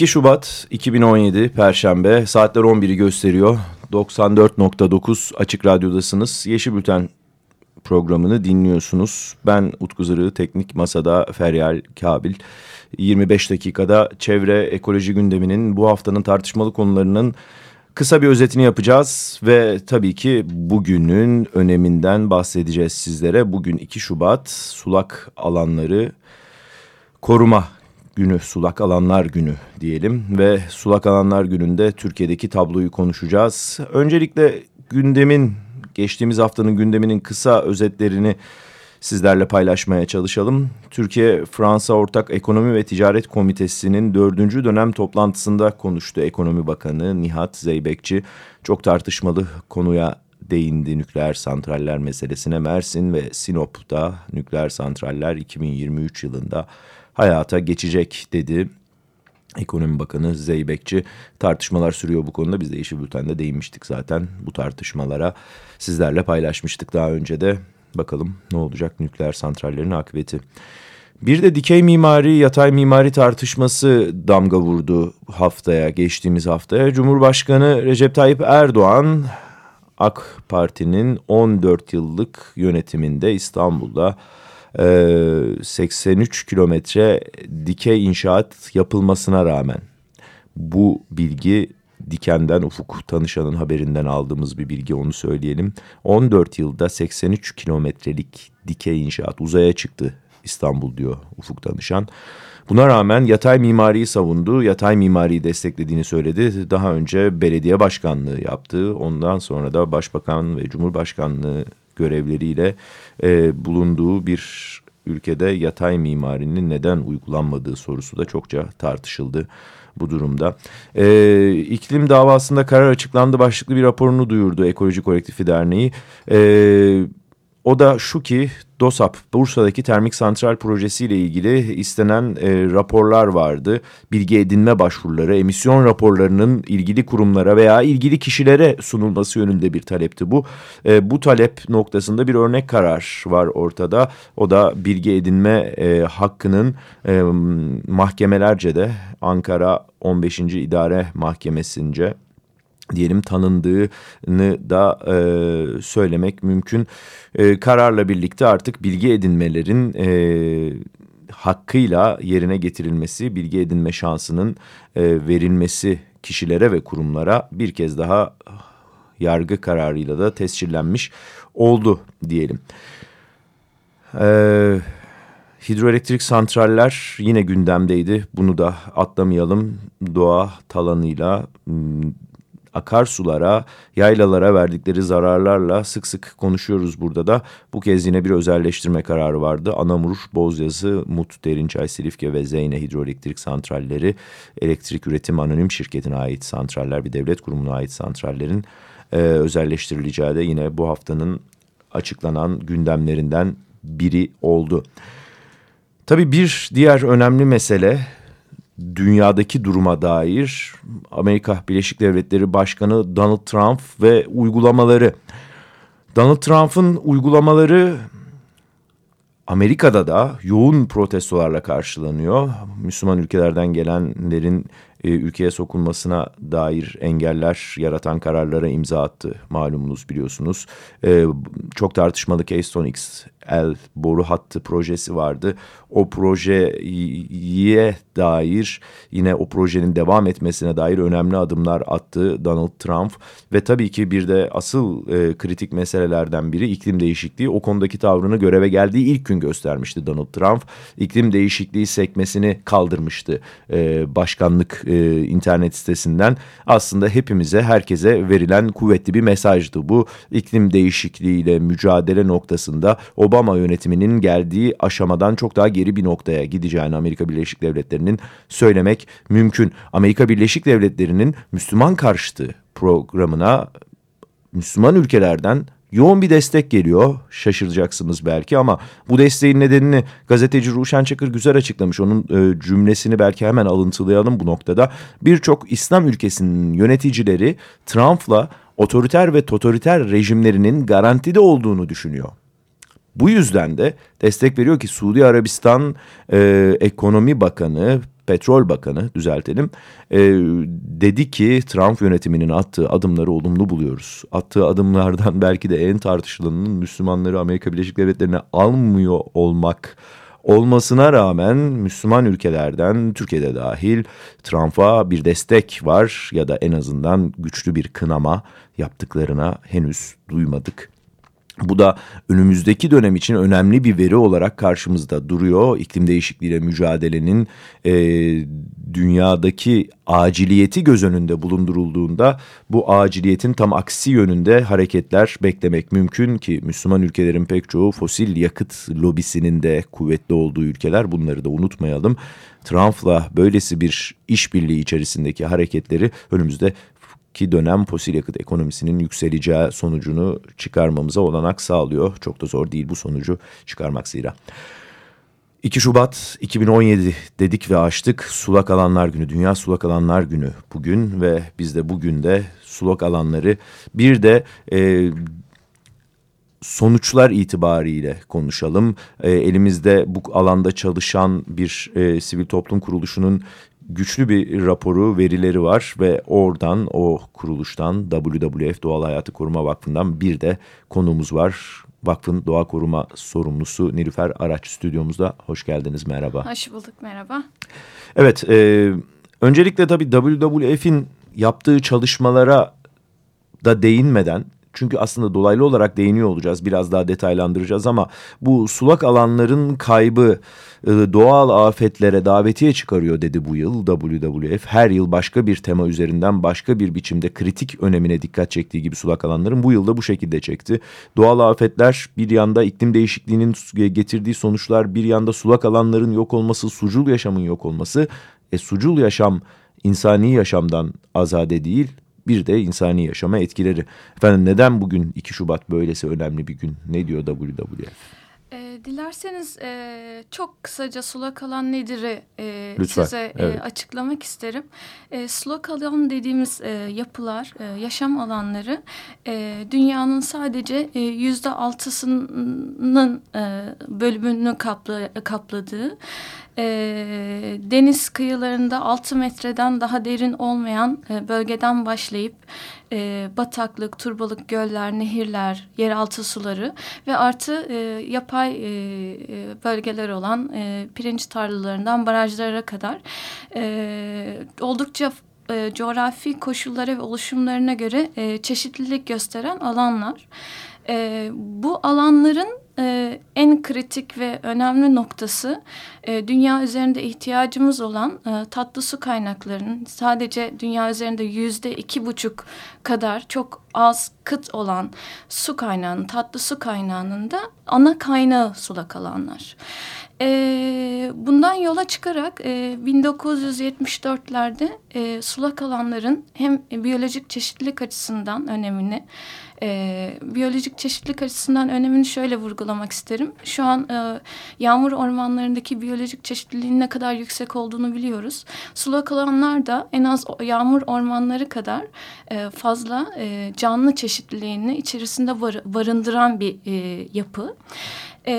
2 Şubat 2017 Perşembe saatler 11'i gösteriyor. 94.9 Açık Radyo'dasınız. Yeşil Bülten programını dinliyorsunuz. Ben Utku Zırı, Teknik Masada Feryal Kabil. 25 dakikada çevre ekoloji gündeminin bu haftanın tartışmalı konularının Kısa bir özetini yapacağız ve tabii ki bugünün öneminden bahsedeceğiz sizlere. Bugün 2 Şubat sulak alanları koruma günü, sulak alanlar günü diyelim ve sulak alanlar gününde Türkiye'deki tabloyu konuşacağız. Öncelikle gündemin, geçtiğimiz haftanın gündeminin kısa özetlerini sizlerle paylaşmaya çalışalım. Türkiye-Fransa Ortak Ekonomi ve Ticaret Komitesi'nin dördüncü dönem toplantısında konuştu Ekonomi Bakanı Nihat Zeybekçi. Çok tartışmalı konuya değindi nükleer santraller meselesine. Mersin ve Sinop'ta nükleer santraller 2023 yılında hayata geçecek dedi. Ekonomi Bakanı Zeybekçi tartışmalar sürüyor bu konuda. Biz de Yeşil Bülten'de değinmiştik zaten bu tartışmalara. Sizlerle paylaşmıştık daha önce de. Bakalım ne olacak nükleer santrallerin akıbeti. Bir de dikey mimari, yatay mimari tartışması damga vurdu haftaya, geçtiğimiz haftaya. Cumhurbaşkanı Recep Tayyip Erdoğan, AK Parti'nin 14 yıllık yönetiminde İstanbul'da 83 kilometre dikey inşaat yapılmasına rağmen bu bilgi Diken'den Ufuk Tanışan'ın haberinden aldığımız bir bilgi onu söyleyelim. 14 yılda 83 kilometrelik dikey inşaat uzaya çıktı İstanbul diyor Ufuk Tanışan. Buna rağmen yatay mimariyi savundu, yatay mimariyi desteklediğini söyledi. Daha önce belediye başkanlığı yaptı. Ondan sonra da başbakan ve cumhurbaşkanlığı görevleriyle e, bulunduğu bir ülkede yatay mimarinin neden uygulanmadığı sorusu da çokça tartışıldı bu durumda. E, iklim davasında karar açıklandı başlıklı bir raporunu duyurdu Ekoloji Kolektifi Derneği. E, o da şu ki DOSAP Bursa'daki termik santral projesiyle ilgili istenen e, raporlar vardı. Bilgi edinme başvuruları, emisyon raporlarının ilgili kurumlara veya ilgili kişilere sunulması yönünde bir talepti bu. E, bu talep noktasında bir örnek karar var ortada. O da bilgi edinme e, hakkının e, mahkemelerce de Ankara 15. İdare Mahkemesi'nce diyelim tanındığını da e, söylemek mümkün. E, kararla birlikte artık bilgi edinmelerin e, hakkıyla yerine getirilmesi, bilgi edinme şansının e, verilmesi kişilere ve kurumlara bir kez daha yargı kararıyla da tescillenmiş oldu diyelim. Evet. Hidroelektrik santraller yine gündemdeydi. Bunu da atlamayalım. Doğa talanıyla akarsulara, yaylalara verdikleri zararlarla sık sık konuşuyoruz burada da. Bu kez yine bir özelleştirme kararı vardı. Anamur, Bozyazı, Mut, Derinçay, Silifke ve Zeyne hidroelektrik santralleri elektrik üretim anonim şirketine ait santraller, bir devlet kurumuna ait santrallerin e, özelleştirileceği de yine bu haftanın açıklanan gündemlerinden biri oldu. Tabii bir diğer önemli mesele dünyadaki duruma dair Amerika Birleşik Devletleri Başkanı Donald Trump ve uygulamaları. Donald Trump'ın uygulamaları Amerika'da da yoğun protestolarla karşılanıyor. Müslüman ülkelerden gelenlerin e, ülkeye sokulmasına dair engeller yaratan kararlara imza attı malumunuz biliyorsunuz. E, çok tartışmalı Keystone XL boru hattı projesi vardı. O projeye dair yine o projenin devam etmesine dair önemli adımlar attı Donald Trump. Ve tabii ki bir de asıl e, kritik meselelerden biri iklim değişikliği. O konudaki tavrını göreve geldiği ilk gün göstermişti Donald Trump. İklim değişikliği sekmesini kaldırmıştı e, başkanlık e, internet sitesinden aslında hepimize herkese verilen kuvvetli bir mesajdı bu. iklim değişikliğiyle mücadele noktasında Obama Obama yönetiminin geldiği aşamadan çok daha geri bir noktaya gideceğini Amerika Birleşik Devletleri'nin söylemek mümkün. Amerika Birleşik Devletleri'nin Müslüman karşıtı programına Müslüman ülkelerden yoğun bir destek geliyor. Şaşıracaksınız belki ama bu desteğin nedenini gazeteci Ruşen Çakır güzel açıklamış. Onun e, cümlesini belki hemen alıntılayalım bu noktada. Birçok İslam ülkesinin yöneticileri Trump'la otoriter ve totaliter rejimlerinin garantide olduğunu düşünüyor. Bu yüzden de destek veriyor ki Suudi Arabistan e, Ekonomi Bakanı Petrol Bakanı düzeltelim e, dedi ki Trump yönetiminin attığı adımları olumlu buluyoruz. Attığı adımlardan belki de en tartışılanının Müslümanları Amerika Birleşik Devletleri'ne almıyor olmak olmasına rağmen Müslüman ülkelerden Türkiye'de dahil Trump'a bir destek var ya da en azından güçlü bir kınama yaptıklarına henüz duymadık. Bu da önümüzdeki dönem için önemli bir veri olarak karşımızda duruyor. İklim değişikliğiyle mücadelenin e, dünyadaki aciliyeti göz önünde bulundurulduğunda bu aciliyetin tam aksi yönünde hareketler beklemek mümkün ki Müslüman ülkelerin pek çoğu fosil yakıt lobisinin de kuvvetli olduğu ülkeler bunları da unutmayalım. Trump'la böylesi bir işbirliği içerisindeki hareketleri önümüzde ki dönem fosil yakıt ekonomisinin yükseleceği sonucunu çıkarmamıza olanak sağlıyor. Çok da zor değil bu sonucu çıkarmak zira. 2 Şubat 2017 dedik ve açtık. Sulak Alanlar Günü, Dünya Sulak Alanlar Günü bugün ve biz de bugün de sulak alanları bir de e, sonuçlar itibariyle konuşalım. E, elimizde bu alanda çalışan bir e, sivil toplum kuruluşunun güçlü bir raporu, verileri var ve oradan o kuruluştan WWF Doğal Hayatı Koruma Vakfı'ndan bir de konumuz var. Vakfın doğa koruma sorumlusu Nilüfer Araç stüdyomuzda. Hoş geldiniz, merhaba. Hoş bulduk, merhaba. Evet, e, öncelikle tabii WWF'in yaptığı çalışmalara da değinmeden çünkü aslında dolaylı olarak değiniyor olacağız. Biraz daha detaylandıracağız ama bu sulak alanların kaybı e, doğal afetlere davetiye çıkarıyor dedi bu yıl WWF. Her yıl başka bir tema üzerinden başka bir biçimde kritik önemine dikkat çektiği gibi sulak alanların bu yılda bu şekilde çekti. Doğal afetler bir yanda iklim değişikliğinin getirdiği sonuçlar bir yanda sulak alanların yok olması, sucul yaşamın yok olması. E sucul yaşam insani yaşamdan azade değil bir de insani yaşama etkileri. Efendim neden bugün 2 Şubat böylesi önemli bir gün? Ne diyor WWF? E, dilerseniz e, çok kısaca sulak alan nedir e, Lütfen, size evet. e, açıklamak isterim. E, sulak alan dediğimiz e, yapılar, e, yaşam alanları e, dünyanın sadece e, yüzde altısının e, bölümünü kapla, kapladığı e, deniz kıyılarında 6 metreden daha derin olmayan e, bölgeden başlayıp e, bataklık, turbalık, göller, nehirler, yeraltı suları ve artı e, yapay e, e, bölgeler olan e, pirinç tarlalarından barajlara kadar e, oldukça e, coğrafi koşullara ve oluşumlarına göre e, çeşitlilik gösteren alanlar. E, bu alanların e, en kritik ve önemli noktası e, dünya üzerinde ihtiyacımız olan e, tatlı su kaynaklarının sadece dünya üzerinde yüzde iki buçuk kadar çok az kıt olan su kaynağının, tatlı su kaynağının da ana kaynağı sulak alanlar. E, bundan yola çıkarak e, 1974'lerde e, sulak alanların hem biyolojik çeşitlilik açısından önemini e, biyolojik çeşitlilik açısından önemini şöyle vurgulamak isterim. Şu an e, yağmur ormanlarındaki biyolojik çeşitliliğin ne kadar yüksek olduğunu biliyoruz. Sulak alanlar da en az yağmur ormanları kadar e, fazla e, canlı çeşitliliğini içerisinde var, barındıran bir e, yapı. E,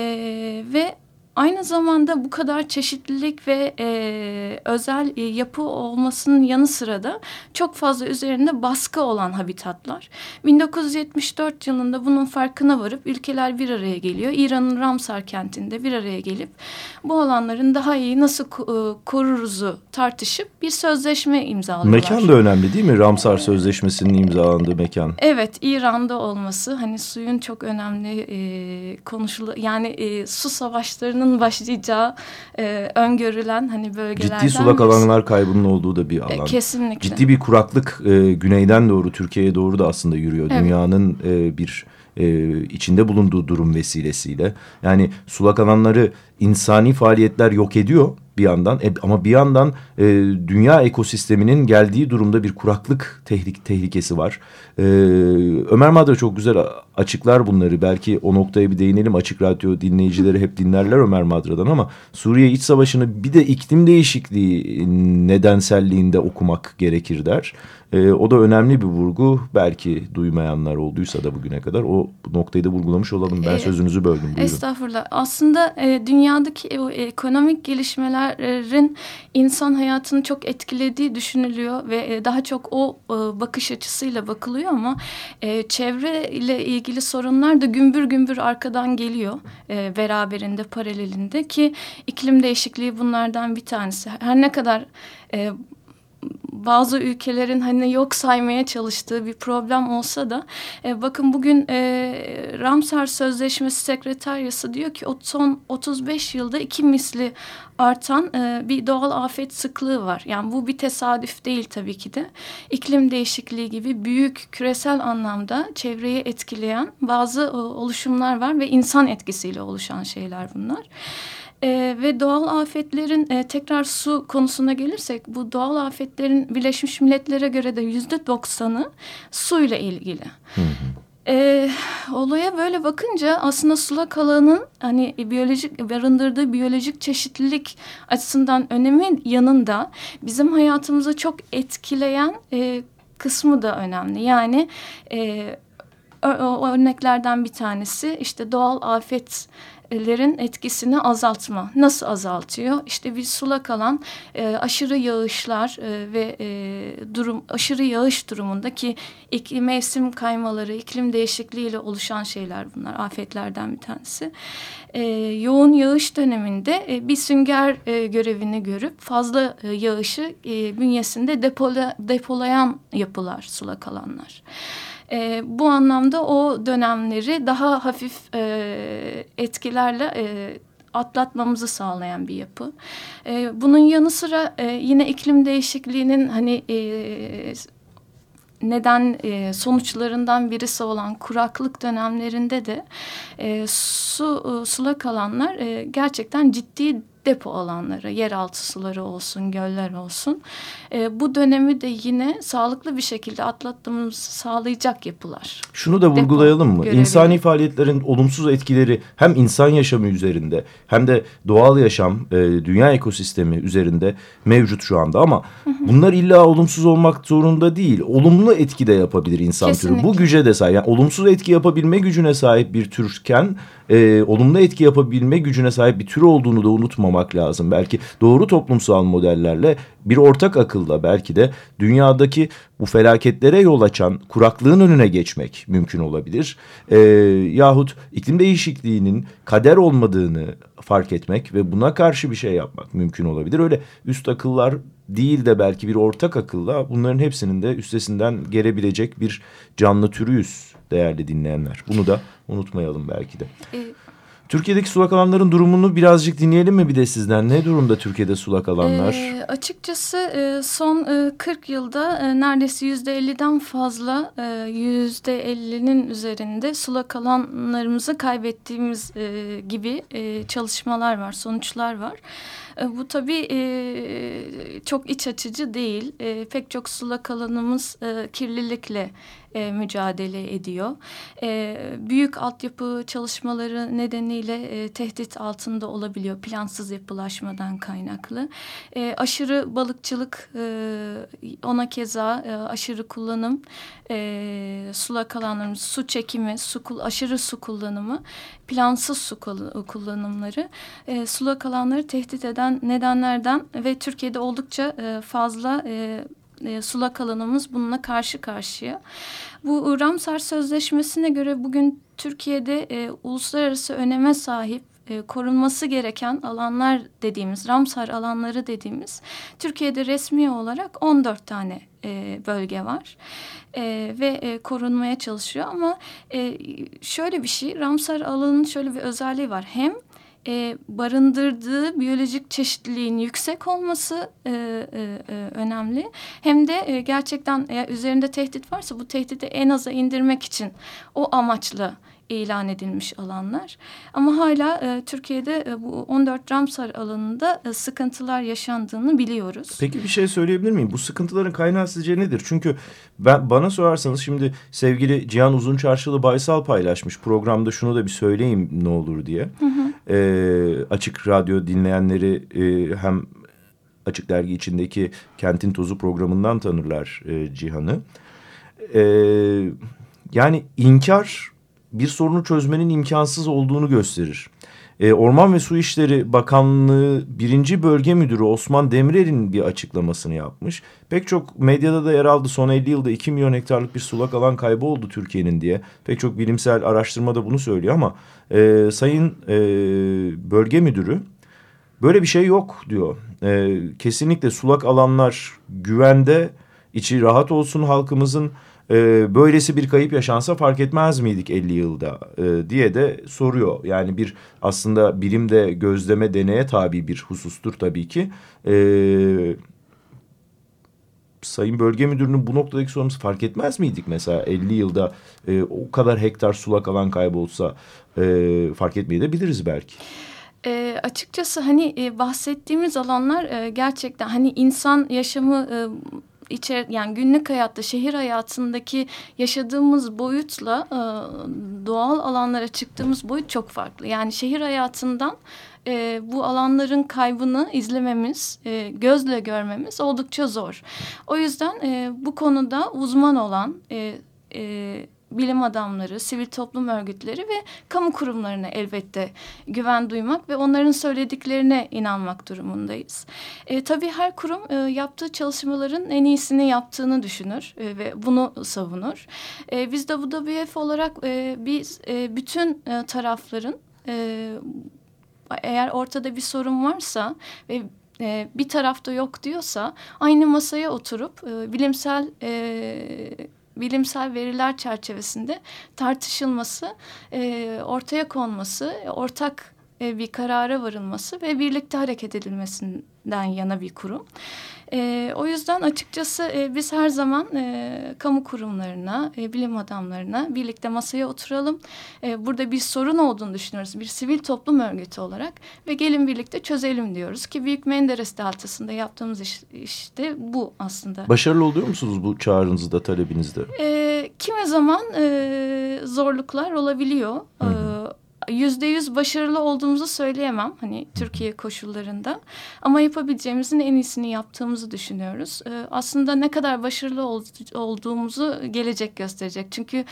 ve Aynı zamanda bu kadar çeşitlilik ve e, özel e, yapı olmasının yanı sıra da çok fazla üzerinde baskı olan habitatlar. 1974 yılında bunun farkına varıp ülkeler bir araya geliyor. İran'ın Ramsar kentinde bir araya gelip bu alanların daha iyi nasıl e, koruruzu tartışıp bir sözleşme imzalıyorlar. Mekan da önemli değil mi? Ramsar Sözleşmesi'nin imzalandığı mekan. Evet, İran'da olması hani suyun çok önemli e, konuşulu yani e, su savaşlarının başlayacağı e, öngörülen hani bölgelerden Ciddi sulak birisi. alanlar kaybının olduğu da bir alan. E, kesinlikle. Ciddi bir kuraklık e, güneyden doğru Türkiye'ye doğru da aslında yürüyor. Evet. Dünyanın e, bir e, içinde bulunduğu durum vesilesiyle. Yani sulak alanları insani faaliyetler yok ediyor bir yandan e, ama bir yandan e, dünya ekosisteminin geldiği durumda bir kuraklık tehlik tehlikesi var. E, Ömer Madra çok güzel açıklar bunları. Belki o noktaya bir değinelim. Açık Radyo dinleyicileri hep dinlerler Ömer Madra'dan ama Suriye iç savaşını bir de iklim değişikliği nedenselliğinde okumak gerekir der. E, o da önemli bir vurgu. Belki duymayanlar olduysa da bugüne kadar o noktayı da vurgulamış olalım. Ben e, sözünüzü böldüm. Buyurun. Estağfurullah. Aslında e, dünyadaki e, ekonomik gelişmelerin insan hayatını çok etkilediği düşünülüyor ve e, daha çok o e, bakış açısıyla bakılıyor ama e, çevre ile ilgili sorunlar da gümbür gümbür arkadan geliyor. E, beraberinde, paralelinde ki iklim değişikliği bunlardan bir tanesi. Her ne kadar... E, bazı ülkelerin hani yok saymaya çalıştığı bir problem olsa da e, bakın bugün e, Ramsar Sözleşmesi Sekreteryası diyor ki son 35 yılda iki misli artan e, bir doğal afet sıklığı var. Yani bu bir tesadüf değil tabii ki de. İklim değişikliği gibi büyük küresel anlamda çevreyi etkileyen bazı e, oluşumlar var ve insan etkisiyle oluşan şeyler bunlar. E, ve doğal afetlerin e, tekrar su konusuna gelirsek bu doğal afetlerin Birleşmiş Milletler'e göre de yüzde doksanı suyla ilgili. Hı hı. E, olaya böyle bakınca aslında sulak alanın hani biyolojik barındırdığı biyolojik çeşitlilik açısından önemi yanında bizim hayatımızı çok etkileyen e, kısmı da önemli. Yani e, o örneklerden bir tanesi işte doğal afet lerin etkisini azaltma. Nasıl azaltıyor? İşte bir sulak alan e, aşırı yağışlar e, ve e, durum aşırı yağış durumundaki iklim mevsim kaymaları, iklim değişikliğiyle oluşan şeyler bunlar. Afetlerden bir tanesi. E, yoğun yağış döneminde e, bir sünger e, görevini görüp fazla e, yağışı e, bünyesinde depola, depolayan yapılar sulak alanlar. E, bu anlamda o dönemleri daha hafif e, etkilerle e, atlatmamızı sağlayan bir yapı. E, bunun yanı sıra e, yine iklim değişikliğinin hani e, neden e, sonuçlarından birisi olan kuraklık dönemlerinde de e, su e, sulak alanlar e, gerçekten ciddi depo alanları, yeraltı suları olsun, göller olsun. E, bu dönemi de yine sağlıklı bir şekilde atlattığımızı sağlayacak yapılar. Şunu da vurgulayalım depo mı? Görevi. İnsani faaliyetlerin olumsuz etkileri hem insan yaşamı üzerinde hem de doğal yaşam, e, dünya ekosistemi üzerinde mevcut şu anda ama bunlar illa olumsuz olmak zorunda değil. Olumlu etki de yapabilir insan Kesinlikle. türü. Bu güce de sahip. Yani olumsuz etki yapabilme gücüne sahip bir türken e, olumlu etki yapabilme gücüne sahip bir tür olduğunu da unutmamak lazım. Belki doğru toplumsal modellerle bir ortak akılla belki de dünyadaki bu felaketlere yol açan kuraklığın önüne geçmek mümkün olabilir. E, yahut iklim değişikliğinin kader olmadığını fark etmek ve buna karşı bir şey yapmak mümkün olabilir. Öyle üst akıllar değil de belki bir ortak akılla bunların hepsinin de üstesinden gelebilecek bir canlı türüyüz değerli dinleyenler. Bunu da unutmayalım belki de. E, Türkiye'deki sulak alanların durumunu birazcık dinleyelim mi bir de sizden? Ne durumda Türkiye'de sulak alanlar? E, açıkçası e, son e, 40 yılda e, neredeyse yüzde 50'den fazla e, yüzde 50'nin üzerinde sulak alanlarımızı kaybettiğimiz e, gibi e, çalışmalar var, sonuçlar var. E, bu tabii e, çok iç açıcı değil. E, pek çok sulak alanımız e, kirlilikle e, mücadele ediyor. E, büyük altyapı çalışmaları nedeniyle e, tehdit altında olabiliyor plansız yapılaşmadan kaynaklı. E, aşırı balıkçılık e, ona keza e, aşırı kullanım e, sulak alanlarımız su çekimi, su, aşırı su kullanımı, plansız su kullanımları e, sulak alanları tehdit eden nedenlerden ve Türkiye'de oldukça e, fazla e, e, sulak alanımız bununla karşı karşıya. Bu Ramsar Sözleşmesi'ne göre bugün Türkiye'de e, uluslararası öneme sahip e, korunması gereken alanlar dediğimiz, Ramsar alanları dediğimiz Türkiye'de resmi olarak 14 tane e, bölge var e, ve e, korunmaya çalışıyor. Ama e, şöyle bir şey, Ramsar alanının şöyle bir özelliği var. Hem e, barındırdığı biyolojik çeşitliliğin yüksek olması e, e, e, önemli. Hem de e, gerçekten eğer üzerinde tehdit varsa bu tehdidi en aza indirmek için o amaçla ilan edilmiş alanlar. Ama hala e, Türkiye'de e, bu 14 Ramsar alanında e, sıkıntılar yaşandığını biliyoruz. Peki bir şey söyleyebilir miyim? Bu sıkıntıların kaynağı sizce nedir? Çünkü ben bana sorarsanız şimdi sevgili Cihan Uzunçarşılı Baysal paylaşmış programda şunu da bir söyleyeyim ne olur diye. Hı hı. E, açık radyo dinleyenleri e, hem Açık Dergi içindeki Kentin Tozu programından tanırlar e, Cihan'ı. E, yani inkar bir sorunu çözmenin imkansız olduğunu gösterir. E, Orman ve Su İşleri Bakanlığı birinci Bölge Müdürü Osman Demirel'in bir açıklamasını yapmış. Pek çok medyada da yer aldı. Son 50 yılda 2 milyon hektarlık bir sulak alan kaybı oldu Türkiye'nin diye. Pek çok bilimsel araştırma da bunu söylüyor ama e, Sayın e, Bölge Müdürü böyle bir şey yok diyor. E, kesinlikle sulak alanlar güvende, içi rahat olsun halkımızın e, böylesi bir kayıp yaşansa fark etmez miydik 50 yılda e, diye de soruyor. Yani bir aslında bilimde gözleme deneye tabi bir husustur tabii ki. E, Sayın Bölge Müdürü'nün bu noktadaki sorumlusu fark etmez miydik mesela 50 yılda e, o kadar hektar sulak alan kaybolsa e, fark etmeyebiliriz belki. E, açıkçası hani e, bahsettiğimiz alanlar e, gerçekten hani insan yaşamı e, içer yani günlük hayatta şehir hayatındaki yaşadığımız boyutla e, doğal alanlara çıktığımız boyut çok farklı. Yani şehir hayatından e, bu alanların kaybını izlememiz, e, gözle görmemiz oldukça zor. O yüzden e, bu konuda uzman olan e, e, bilim adamları, sivil toplum örgütleri ve kamu kurumlarına elbette güven duymak ve onların söylediklerine inanmak durumundayız. E, tabii her kurum e, yaptığı çalışmaların en iyisini yaptığını düşünür e, ve bunu savunur. E, biz de WWF olarak e, biz e, bütün e, tarafların e, eğer ortada bir sorun varsa ve e, bir tarafta yok diyorsa aynı masaya oturup e, bilimsel e, bilimsel veriler çerçevesinde tartışılması, e, ortaya konması, ortak e, bir karara varılması ve birlikte hareket edilmesinden yana bir kurum. E, o yüzden açıkçası e, biz her zaman e, kamu kurumlarına, e, bilim adamlarına birlikte masaya oturalım. E, burada bir sorun olduğunu düşünüyoruz. Bir sivil toplum örgütü olarak ve gelin birlikte çözelim diyoruz ki Büyük Menderes Deltası'nda yaptığımız iş, işte bu aslında. Başarılı oluyor musunuz bu çağrınızda, talebinizde? E, kimi zaman e, zorluklar olabiliyor. Hı hı. E, yüzde yüz başarılı olduğumuzu söyleyemem hani Türkiye koşullarında ama yapabileceğimizin en iyisini yaptığımızı düşünüyoruz. Ee, aslında ne kadar başarılı ol, olduğumuzu gelecek gösterecek çünkü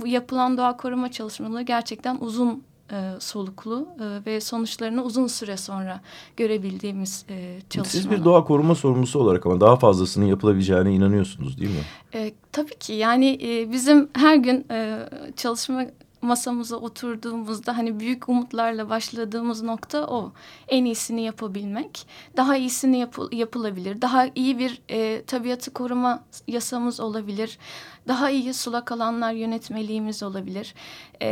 bu yapılan doğa koruma çalışmaları gerçekten uzun e, soluklu e, ve sonuçlarını uzun süre sonra görebildiğimiz e, çalışmalar. Siz bir doğa koruma sorumlusu olarak ama daha fazlasının yapılabileceğine inanıyorsunuz değil mi? E, tabii ki yani e, bizim her gün e, çalışma masamıza oturduğumuzda hani büyük umutlarla başladığımız nokta o. En iyisini yapabilmek. Daha iyisini yap yapılabilir. Daha iyi bir e, tabiatı koruma yasamız olabilir. Daha iyi sulak alanlar yönetmeliğimiz olabilir. E,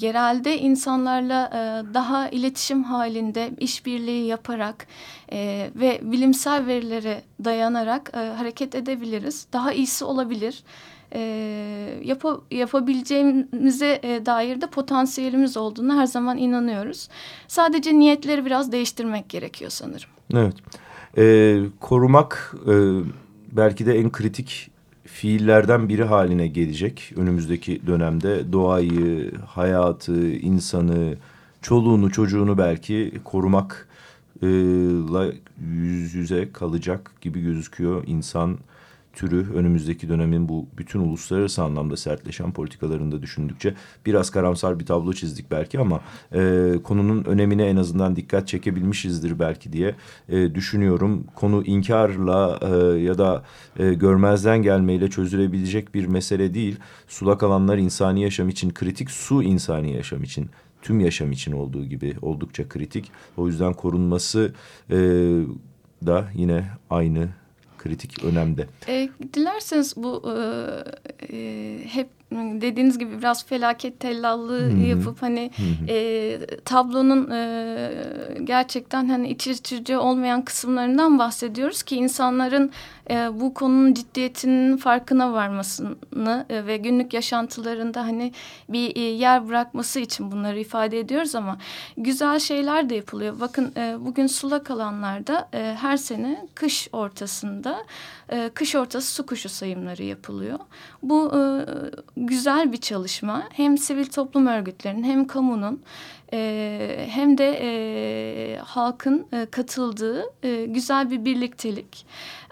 yerelde insanlarla e, daha iletişim halinde işbirliği yaparak e, ve bilimsel verilere dayanarak e, hareket edebiliriz. Daha iyisi olabilir e, yap yapabileceğimize e, dair de potansiyelimiz olduğunu her zaman inanıyoruz. Sadece niyetleri biraz değiştirmek gerekiyor sanırım. Evet. E, korumak e, belki de en kritik fiillerden biri haline gelecek önümüzdeki dönemde. Doğayı, hayatı, insanı, çoluğunu, çocuğunu belki korumakla yüz yüze kalacak gibi gözüküyor insan türü önümüzdeki dönemin bu bütün uluslararası anlamda sertleşen politikalarında düşündükçe biraz karamsar bir tablo çizdik belki ama e, konunun önemine en azından dikkat çekebilmişizdir belki diye e, düşünüyorum. Konu inkarla e, ya da e, görmezden gelmeyle çözülebilecek bir mesele değil. Sulak alanlar insani yaşam için kritik, su insani yaşam için tüm yaşam için olduğu gibi oldukça kritik. O yüzden korunması e, da yine aynı kritik önemde. E, dilerseniz bu e, e, hep dediğiniz gibi biraz felaket tellallığı Hı -hı. yapıp hani Hı -hı. E, tablonun e, gerçekten hani iç açıcı olmayan kısımlarından bahsediyoruz ki insanların e, bu konunun ciddiyetinin farkına varmasını e, ve günlük yaşantılarında hani bir e, yer bırakması için bunları ifade ediyoruz ama güzel şeyler de yapılıyor. Bakın e, bugün sulak alanlarda e, her sene kış ortasında e, kış ortası su kuşu sayımları yapılıyor. Bu e, güzel bir çalışma. Hem sivil toplum örgütlerinin hem kamunun e, hem de e, halkın e, katıldığı e, güzel bir birliktelik.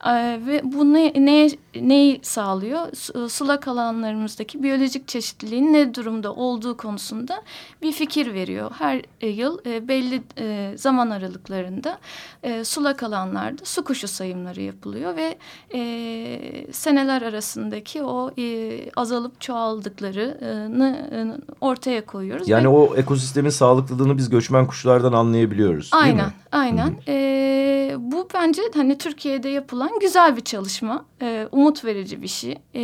E, ve bu ne, ne, neyi sağlıyor? E, sulak alanlarımızdaki biyolojik çeşitliliğin ne durumda olduğu konusunda bir fikir veriyor. Her e, yıl e, belli e, zaman aralıklarında e, sulak alanlarda su kuşu sayımları yapılıyor ve e, seneler arasındaki o e, azalıp çoğaldıklarını e, ortaya koyuyoruz. Yani ve, o ekosistemin sağlıklılığını biz göçmen kuşlardan anlayabiliyoruz. Aynen, aynen. Hı -hı. E, bence hani Türkiye'de yapılan güzel bir çalışma, e, umut verici bir şey. E,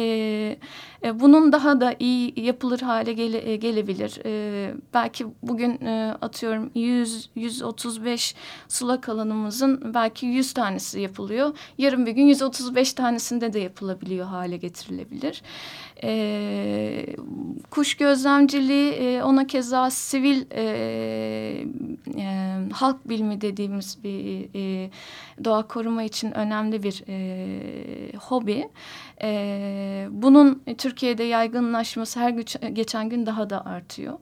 e, bunun daha da iyi yapılır hale gele, e, gelebilir. E, belki bugün e, atıyorum 100 135 sulak alanımızın belki 100 tanesi yapılıyor. Yarın bir gün 135 tanesinde de yapılabiliyor hale getirilebilir. E, kuş gözlemciliği e, ona keza sivil e, e, halk bilimi dediğimiz bir e, doğa koruma için önemli bir e, hobi. E, bunun Türkiye'de yaygınlaşması her geçen gün daha da artıyor.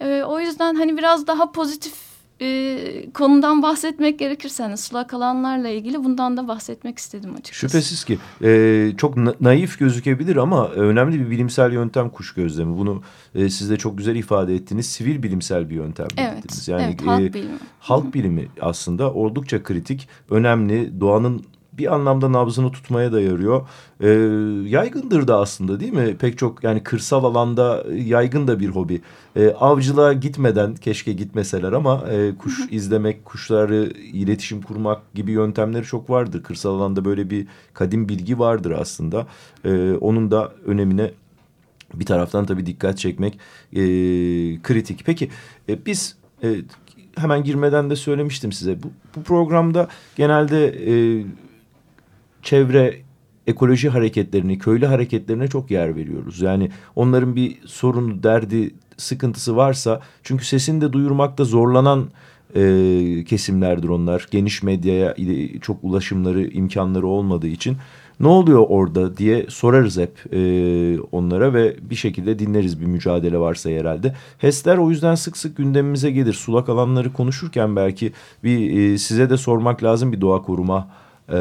E, o yüzden hani biraz daha pozitif e, konudan bahsetmek gerekirse hani sulak alanlarla ilgili bundan da bahsetmek istedim açıkçası. Şüphesiz ki e, çok na naif gözükebilir ama önemli bir bilimsel yöntem kuş gözlemi. Bunu e, siz de çok güzel ifade ettiniz. Sivil bilimsel bir yöntem. Evet, dediniz. yani, evet halk e, bilimi. Halk bilimi aslında oldukça kritik, önemli. Doğanın bir anlamda nabzını tutmaya da yarıyor. E, yaygındır da aslında değil mi? Pek çok yani kırsal alanda yaygın da bir hobi. E, avcılığa gitmeden keşke gitmeseler ama e, kuş izlemek, kuşları iletişim kurmak gibi yöntemleri çok vardır. Kırsal alanda böyle bir kadim bilgi vardır aslında. E, onun da önemine bir taraftan tabii dikkat çekmek e, kritik. Peki e, biz e, hemen girmeden de söylemiştim size. Bu, bu programda genelde e, çevre ekoloji hareketlerini, köylü hareketlerine çok yer veriyoruz. Yani onların bir sorunu, derdi, sıkıntısı varsa çünkü sesini de duyurmakta zorlanan e, kesimlerdir onlar. Geniş medyaya çok ulaşımları, imkanları olmadığı için ne oluyor orada diye sorarız hep e, onlara ve bir şekilde dinleriz bir mücadele varsa herhalde. HES'ler o yüzden sık sık gündemimize gelir. Sulak alanları konuşurken belki bir e, size de sormak lazım bir doğa koruma e,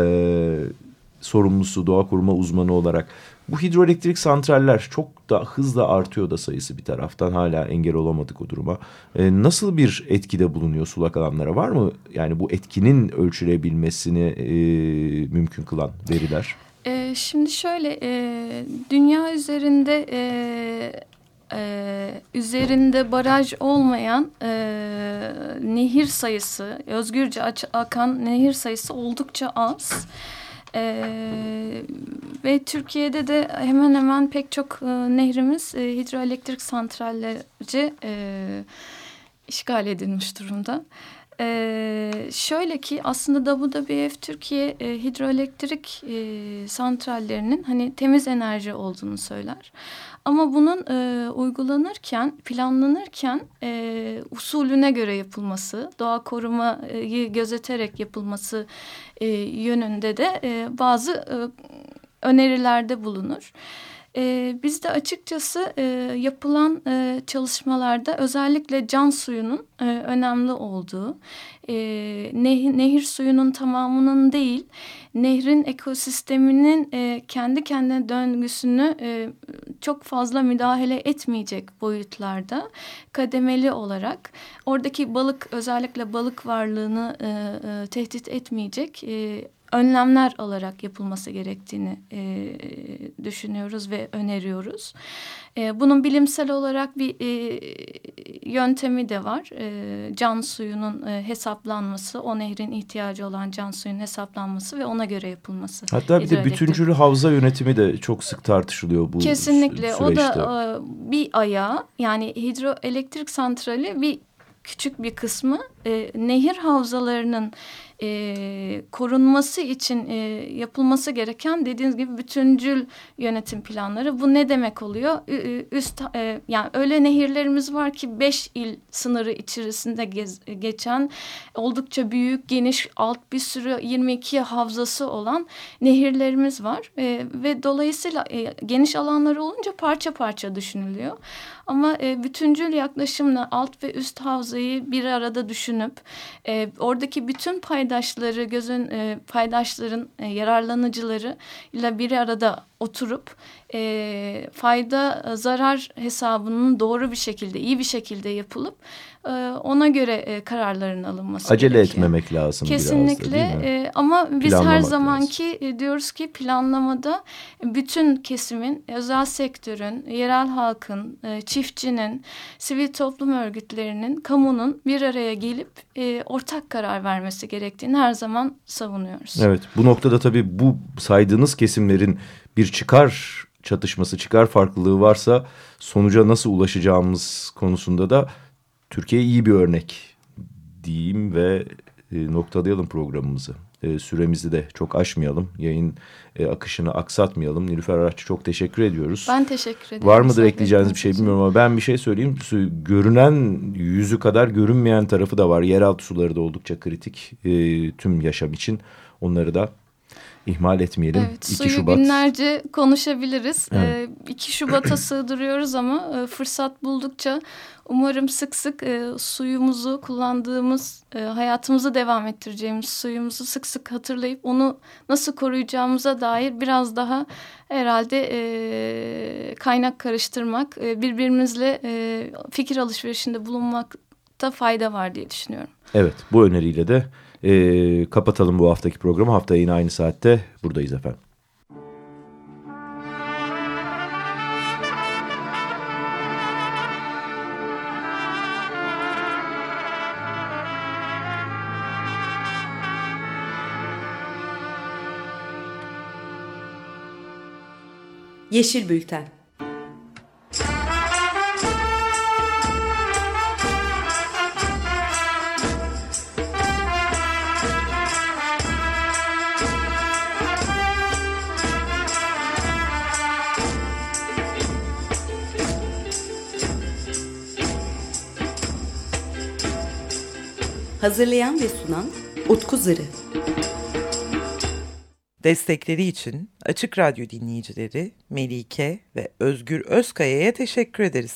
sorumlusu, doğa koruma uzmanı olarak. Bu hidroelektrik santraller çok da hızla artıyor da sayısı bir taraftan hala engel olamadık o duruma. Ee, nasıl bir etkide bulunuyor sulak alanlara var mı? Yani bu etkinin ölçülebilmesini e, mümkün kılan veriler. E, şimdi şöyle e, dünya üzerinde e, e, üzerinde baraj olmayan e, nehir sayısı, özgürce akan nehir sayısı oldukça az. Ee, ve Türkiye'de de hemen hemen pek çok e, nehrimiz e, hidroelektrik santrallerce e, işgal edilmiş durumda. Ee, şöyle ki aslında WWF Türkiye e, hidroelektrik e, santrallerinin hani temiz enerji olduğunu söyler. Ama bunun e, uygulanırken, planlanırken e, usulüne göre yapılması, doğa korumayı gözeterek yapılması e, yönünde de e, bazı e, önerilerde bulunur. E, bizde açıkçası e, yapılan e, çalışmalarda özellikle can suyunun e, önemli olduğu, e, nehir, nehir suyunun tamamının değil, nehrin ekosisteminin e, kendi kendine döngüsünü e, çok fazla müdahale etmeyecek boyutlarda kademeli olarak oradaki balık özellikle balık varlığını e, e, tehdit etmeyecek e, önlemler alarak yapılması gerektiğini e, düşünüyoruz ve öneriyoruz. E, bunun bilimsel olarak bir e, yöntemi de var. E, can suyunun e, hesaplanması, o nehrin ihtiyacı olan can suyunun hesaplanması ve ona göre yapılması. Hatta bir de bütüncül havza yönetimi de çok sık tartışılıyor bu Kesinlikle. süreçte. O da e, bir ayağı yani hidroelektrik santrali bir küçük bir kısmı e, nehir havzalarının e, korunması için e, yapılması gereken dediğiniz gibi bütüncül yönetim planları. Bu ne demek oluyor? Üst e, yani öyle nehirlerimiz var ki beş il sınırı içerisinde gez, geçen oldukça büyük, geniş, alt bir sürü 22 havzası olan nehirlerimiz var e, ve dolayısıyla e, geniş alanları olunca parça parça düşünülüyor. Ama e, bütüncül yaklaşımla alt ve üst havzayı bir arada düşünüp e, oradaki bütün paydaşları gözün e, paydaşların e, yararlanıcıları ile bir arada oturup e, fayda zarar hesabının doğru bir şekilde iyi bir şekilde yapılıp e, ona göre e, kararların alınması acele gerekiyor. etmemek lazım kesinlikle biraz da, e, ama biz her zamanki e, diyoruz ki planlamada bütün kesimin özel sektörün yerel halkın e, çiftçinin sivil toplum örgütlerinin kamunun bir araya gelip e, ortak karar vermesi gerektiğini her zaman savunuyoruz. Evet bu noktada tabii bu saydığınız kesimlerin bir çıkar çatışması, çıkar farklılığı varsa sonuca nasıl ulaşacağımız konusunda da Türkiye iyi bir örnek diyeyim ve e, noktalayalım programımızı. E, süremizi de çok aşmayalım. Yayın e, akışını aksatmayalım. Nilüfer Araççı çok teşekkür ediyoruz. Ben teşekkür ederim. Var mıdır ekleyeceğiniz bir şey bilmiyorum ama ben bir şey söyleyeyim. Görünen yüzü kadar görünmeyen tarafı da var. Yeraltı suları da oldukça kritik e, tüm yaşam için. Onları da ihmal etmeyelim. Evet, 2 suyu Şubat. günlerce konuşabiliriz. Evet. Ee, 2 Şubat'a sığdırıyoruz ama e, fırsat buldukça umarım sık sık e, suyumuzu kullandığımız, e, hayatımızı devam ettireceğimiz suyumuzu sık sık hatırlayıp onu nasıl koruyacağımıza dair biraz daha herhalde e, kaynak karıştırmak, e, birbirimizle e, fikir alışverişinde bulunmakta fayda var diye düşünüyorum. Evet, bu öneriyle de e, kapatalım bu haftaki programı. Haftaya yine aynı saatte buradayız efendim. Yeşil Bülten Hazırlayan ve sunan Utku Zırı. Destekleri için Açık Radyo dinleyicileri Melike ve Özgür Özkaya'ya teşekkür ederiz.